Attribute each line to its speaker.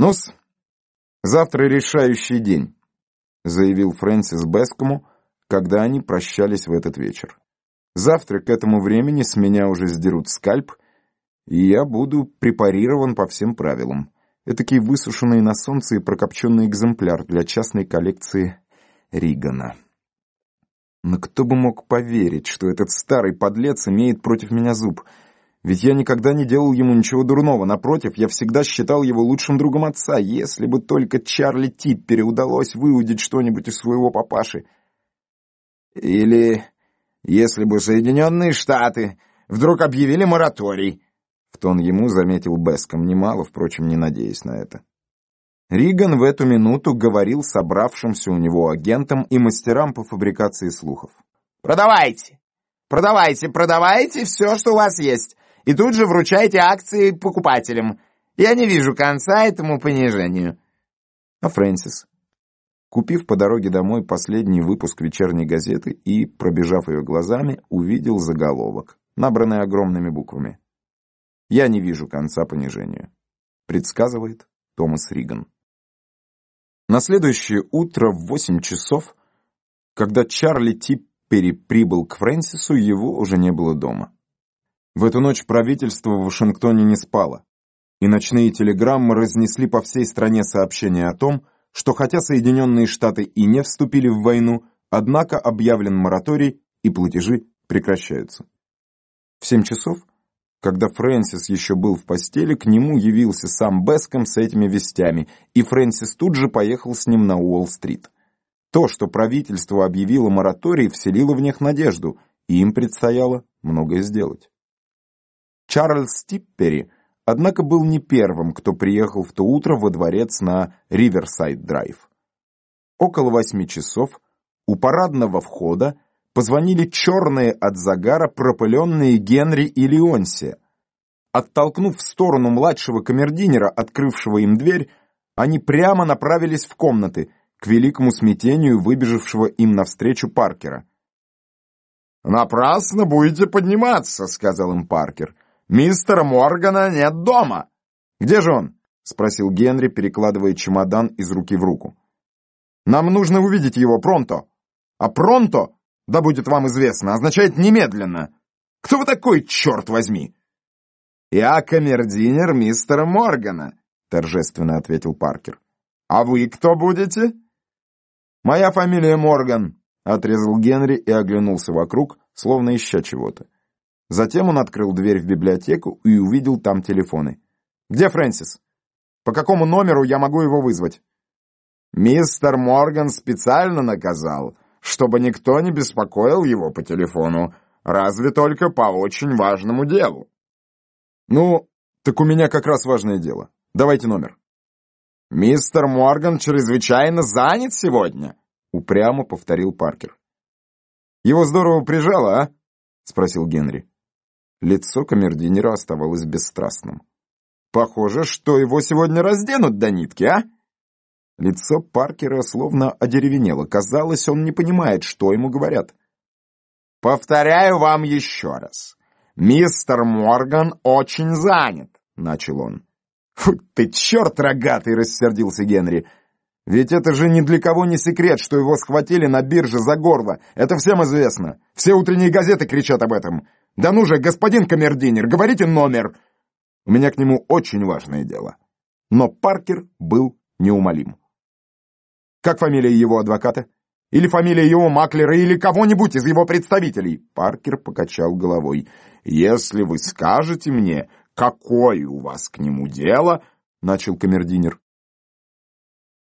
Speaker 1: «Ну-с, завтра решающий день», — заявил Фрэнсис Бескому, когда они прощались в этот вечер. «Завтра к этому времени с меня уже сдерут скальп, и я буду препарирован по всем правилам. Этакий высушенный на солнце и прокопченный экземпляр для частной коллекции Ригана». Но кто бы мог поверить, что этот старый подлец имеет против меня зуб — ведь я никогда не делал ему ничего дурного. Напротив, я всегда считал его лучшим другом отца, если бы только Чарли Типпере удалось выудить что-нибудь из своего папаши. Или если бы Соединенные Штаты вдруг объявили мораторий. В тон ему заметил Беском, немало, впрочем, не надеясь на это. Риган в эту минуту говорил собравшимся у него агентам и мастерам по фабрикации слухов. «Продавайте! Продавайте, продавайте все, что у вас есть и тут же вручайте акции покупателям. Я не вижу конца этому понижению. А Фрэнсис, купив по дороге домой последний выпуск вечерней газеты и, пробежав ее глазами, увидел заголовок, набранный огромными буквами. «Я не вижу конца понижению», — предсказывает Томас Риган. На следующее утро в восемь часов, когда Чарли Типпери прибыл к Фрэнсису, его уже не было дома. В эту ночь правительство в Вашингтоне не спало, и ночные телеграммы разнесли по всей стране сообщение о том, что хотя Соединенные Штаты и не вступили в войну, однако объявлен мораторий и платежи прекращаются. В семь часов, когда Фрэнсис еще был в постели, к нему явился сам Беском с этими вестями, и Фрэнсис тут же поехал с ним на Уолл-стрит. То, что правительство объявило мораторий, вселило в них надежду, и им предстояло многое сделать. Чарльз Типпери, однако, был не первым, кто приехал в то утро во дворец на Риверсайд-драйв. Около восьми часов у парадного входа позвонили черные от загара пропыленные Генри и Леонсия. Оттолкнув в сторону младшего камердинера, открывшего им дверь, они прямо направились в комнаты, к великому смятению выбежавшего им навстречу Паркера. «Напрасно будете подниматься», — сказал им Паркер. «Мистера Моргана нет дома!» «Где же он?» — спросил Генри, перекладывая чемодан из руки в руку. «Нам нужно увидеть его пронто!» «А пронто, да будет вам известно, означает немедленно!» «Кто вы такой, черт возьми?» «Я камердинер мистера Моргана», — торжественно ответил Паркер. «А вы кто будете?» «Моя фамилия Морган», — отрезал Генри и оглянулся вокруг, словно ища чего-то. Затем он открыл дверь в библиотеку и увидел там телефоны. «Где Фрэнсис? По какому номеру я могу его вызвать?» «Мистер Морган специально наказал, чтобы никто не беспокоил его по телефону, разве только по очень важному делу». «Ну, так у меня как раз важное дело. Давайте номер». «Мистер Морган чрезвычайно занят сегодня», — упрямо повторил Паркер. «Его здорово прижало, а?» — спросил Генри. Лицо камердинера оставалось бесстрастным. «Похоже, что его сегодня разденут до нитки, а?» Лицо Паркера словно одеревенело. Казалось, он не понимает, что ему говорят. «Повторяю вам еще раз. Мистер Морган очень занят», — начал он. «Фу ты, черт рогатый!» — рассердился Генри. «Ведь это же ни для кого не секрет, что его схватили на бирже за горло. Это всем известно. Все утренние газеты кричат об этом. «Да ну же, господин камердинер, говорите номер!» У меня к нему очень важное дело. Но Паркер был неумолим. «Как фамилия его адвоката? Или фамилия его маклера, или кого-нибудь из его представителей?» Паркер покачал головой. «Если вы скажете мне, какое у вас к нему дело...» — начал камердинер.